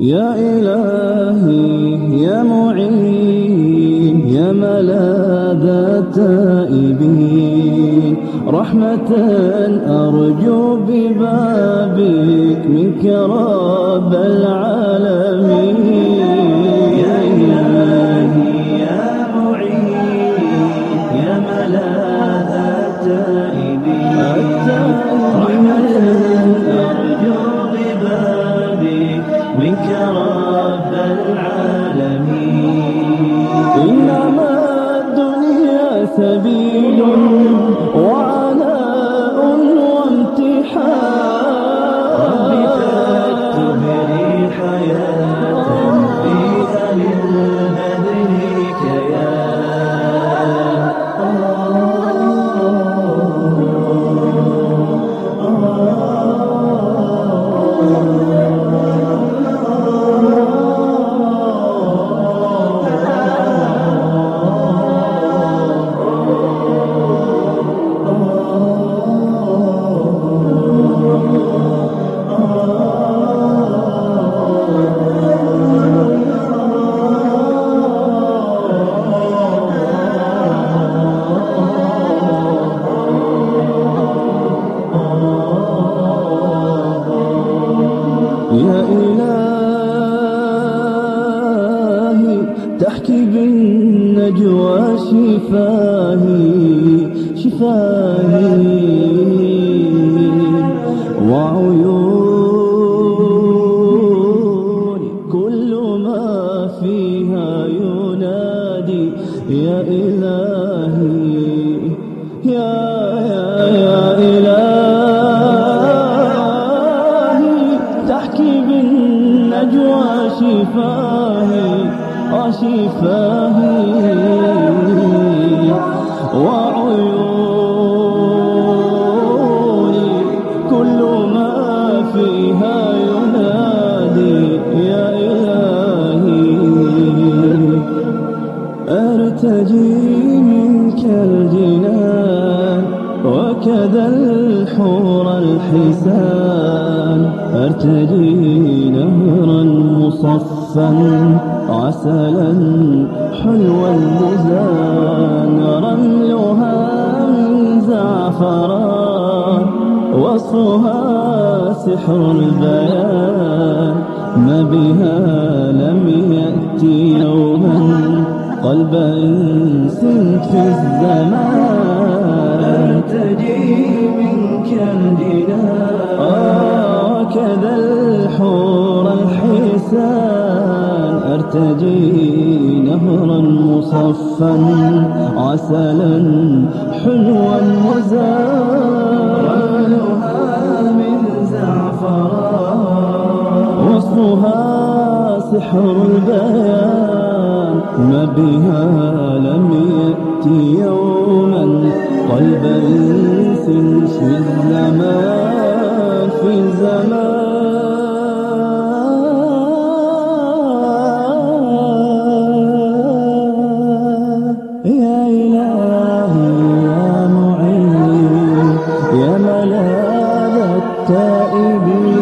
يا إلهي يا معين يا ملاذ التائبين. رحمة أرجو ببابك منك رب العالمين. يا إلهي يا معين يا ملاذ التائبين رحمة أرجو ببابك منك رب يا إلهي تحكي بالنجوى شفاهي شفاهي. وعيوني كل ما فيها ينادي يا إلهي يا شفاهي وشفاهي وعيوني كل ما فيها ينادي يا إلهي أرتجي منك الجنان وكذا الحور الحسان. أرتجي نهرا مصفا عسلا حلوا مزان رملها من زعفران وصفها سحر البيان. ما بها لم يأتي يوما قلب إنس في الزمان. أرتجي منك الجنان وكذا الحور الحسان. أرتجي نهرا مصفا عسلا حلوا مزارها من زعفران. وصفها سحر البيان ما بها لم يأتي يوما. قلب إنس في الزمان في الزمان. يا ملاذ التائبين